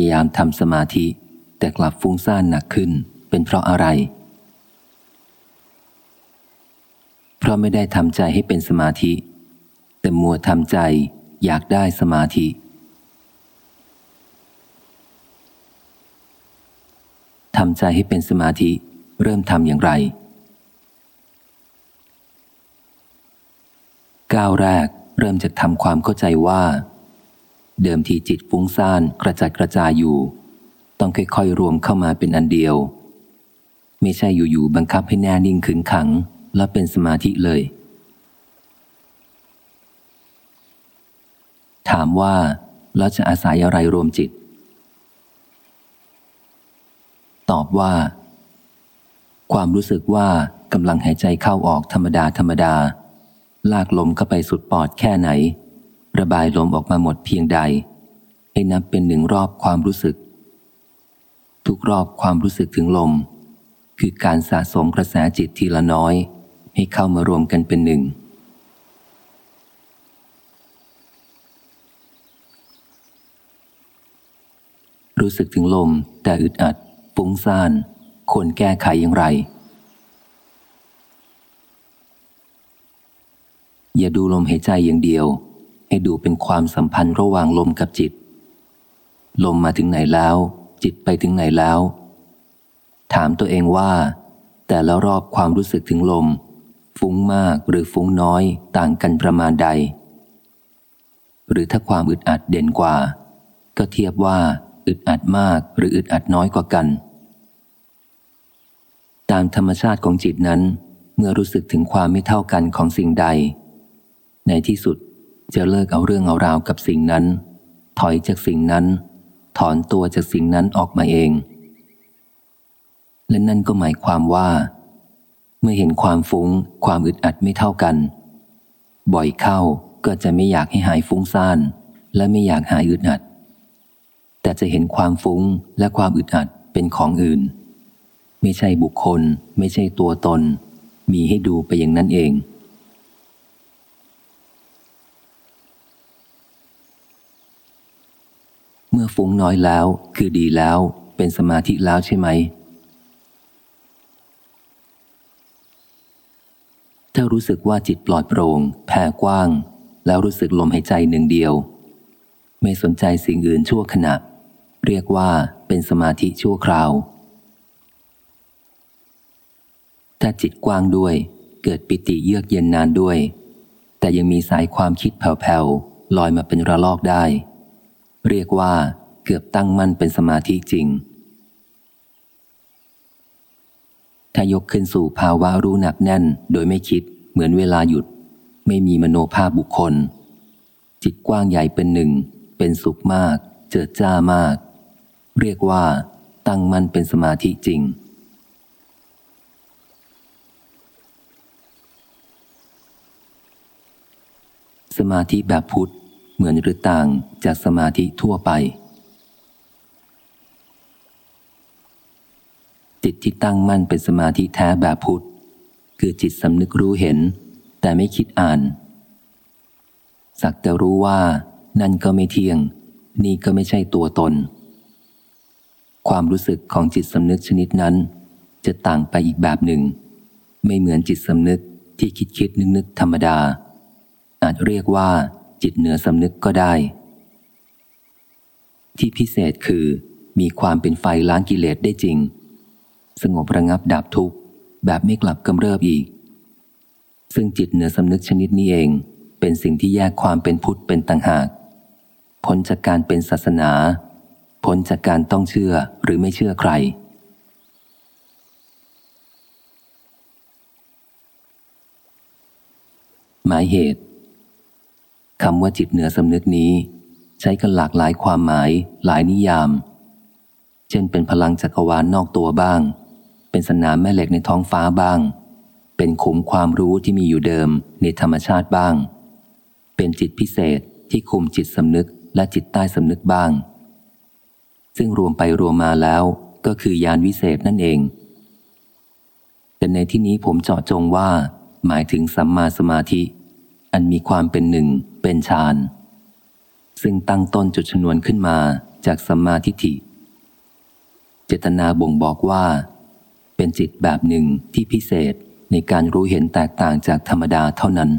ยายามทำสมาธิ แต่กลับฟุ้งซ่านหนักขึ้น เป็นเพราะอะไร เพราะไม่ได้ทำใจให้เป็นสมาธิ แต่มัวทำใจอยากได้สมาธิ ทำใจให้เป็นสมาธิ เริ่มทำอย่างไร ก้าวแรกเริ่มจากทำความเข้าใจว่า เดิมทีจิตฟุ้งซ่านกระจัดกระจายอยู่ ต้องค่อยๆรวมเข้ามาเป็นอันเดียว ไม่ใช่อยู่ๆบังคับให้แน่นิ่งขึงขัง และเป็นสมาธิเลย ถามว่าเราจะอาศัยอะไรรวมจิต ตอบว่า ความรู้สึกว่ากำลังหายใจเข้าออกธรรมดาธรรมดา ลากลมเข้าไปสุดปอดแค่ไหน ระบายลมออกมาหมดเพียงใด ให้นับเป็นหนึ่งรอบความรู้สึก ทุกรอบความรู้สึกถึงลม คือการสะสมกระแสจิตทีละน้อย ให้เข้ามารวมกันเป็นหนึ่งรู้สึกถึงลม แต่อึดอัดฟุ้งซ่านควรแก้ไขอย่างไร อย่าดูลมหายใจอย่างเดียว ให้ดูเป็นความสัมพันธ์ระหว่างลมกับจิต ลมมาถึงไหนแล้ว จิตไปถึงไหนแล้ว ถามตัวเองว่า แต่ละรอบความรู้สึกถึงลม ฟุ้งมากหรือฟุ้งน้อยต่างกันประมาณใด หรือถ้าความอึดอัดเด่นกว่า ก็เทียบว่าอึดอัดมากหรืออึดอัดน้อยกว่ากัน ตามธรรมชาติของจิตนั้น เมื่อรู้สึกถึงความไม่เท่ากันของสิ่งใด ในที่สุด จะเลิกเอาเรื่องเอาราวกับสิ่งนั้น ถอยจากสิ่งนั้น ถอนตัวจากสิ่งนั้นออกมาเอง และนั่นก็หมายความว่า เมื่อเห็นความฟุง้ง ความอึดอัดไม่เท่ากัน บ่อยเข้าก็จะไม่อยากให้หายฟุ้งซ่าน และไม่อยากหายอึดอัด แต่จะเห็นความฟุ้งและความอึดอัดเป็นของอื่น ไม่ใช่บุคคล ไม่ใช่ตัวตน มีให้ดูไปอย่างนั้นเองเมื่อ ฟุ้งน้อยแล้ว คือดีแล้ว เป็นสมาธิแล้วใช่ไหม ถ้ารู้สึกว่าจิตปลอดโปร่ง แผ่กว้าง แล้วรู้สึกลมหายใจหนึ่งเดียว ไม่สนใจสิ่งอื่นชั่วขณะ เรียกว่าเป็นสมาธิชั่วคราว ถ้าจิตกว้างด้วย เกิดปิติเยือกเย็นนานด้วย แต่ยังมีสายความคิดแผ่วๆลอยมาเป็นระลอกได้ เรียกว่า เกือบตั้งมั่นเป็นสมาธิจริง ถ้ายกขึ้นสู่ภาวะรู้หนักแน่น โดยไม่คิดเหมือนเวลาหยุด ไม่มีมโนภาพบุคคล จิตกว้างใหญ่เป็นหนึ่ง เป็นสุขมาก เจิดจ้ามาก เรียกว่า ตั้งมั่นเป็นสมาธิจริงสมาธิแบบพุทธเหมือนหรือต่างจากสมาธิทั่วไป จิตที่ตั้งมั่นเป็นสมาธิแท้แบบพุทธ คือจิตสำนึกรู้เห็น แต่ไม่คิดอ่าน สักแต่รู้ว่า นั่นก็ไม่เที่ยง นี่ก็ไม่ใช่ตัวตน ความรู้สึกของจิตสำนึกชนิดนั้น จะต่างไปอีกแบบหนึ่ง ไม่เหมือนจิตสำนึกที่คิดคิดนึกนึกธรรมดา อาจเรียกว่า จิตเหนือสำนึกก็ได้ ที่พิเศษคือมีความเป็นไฟล้างกิเลสได้จริง สงบระงับดับทุกข์ แบบไม่กลับกำเริบอีก ซึ่งจิตเหนือสำนึกชนิดนี้เอง เป็นสิ่งที่แยกความเป็นพุทธเป็นต่างหากพ้นจากการเป็นศาสนาพ้นจากการต้องเชื่อหรือไม่เชื่อใคร หมายเหตุคำว่าจิตเหนือสำนึกนี้ ใช้กันหลากหลายความหมายหลายนิยาม เช่นเป็นพลังจักรวาลนนอกตัวบ้าง เป็นสนามแม่เหล็กในท้องฟ้าบ้าง เป็นขุมความรู้ที่มีอยู่เดิมในธรรมชาติบ้าง เป็นจิตพิเศษที่คุมจิตสำนึกและจิตใต้สำนึกบ้าง ซึ่งรวมไปรวมมาแล้วก็คือยานวิเศษนั่นเอง แต่ในที่นี้ผมเจาะจงว่า หมายถึงสัมมาสมาธิ อันมีความเป็นหนึ่งเป็นฌานซึ่งตั้งต้นจุดชนวนขึ้นมาจากสัมมาทิฏฐิ เจตนาบ่งบอกว่า เป็นจิตแบบหนึ่งที่พิเศษในการรู้เห็นแตกต่างจากธรรมดาเท่านั้น